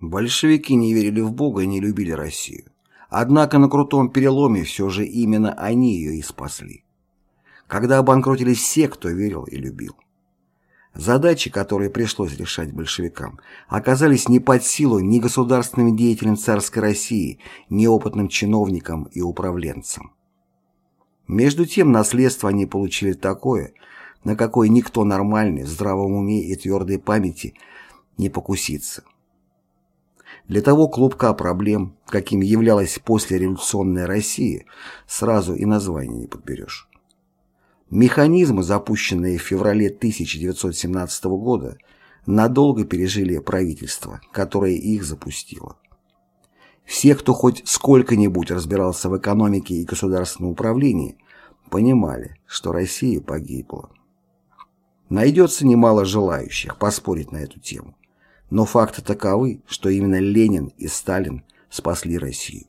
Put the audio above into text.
Большевики не верили в Бога и не любили Россию. Однако на крутом переломе все же именно они ее и спасли. Когда обанкротились все, кто верил и любил. Задачи, которые пришлось решать большевикам, оказались не под силу ни государственным деятелям царской России, ни опытным чиновникам и управленцам. Между тем наследство они получили такое, на какое никто нормальный, в здравом уме и твердой памяти не покусится. Для того клубка проблем, каким являлась послереволюционная Россия, сразу и название не подберешь. Механизмы, запущенные в феврале 1917 года, надолго пережили правительство, которое их запустило. Все, кто хоть сколько-нибудь разбирался в экономике и государственном управлении, понимали, что Россия погибла. Найдется немало желающих поспорить на эту тему, но факты таковы, что именно Ленин и Сталин спасли Россию.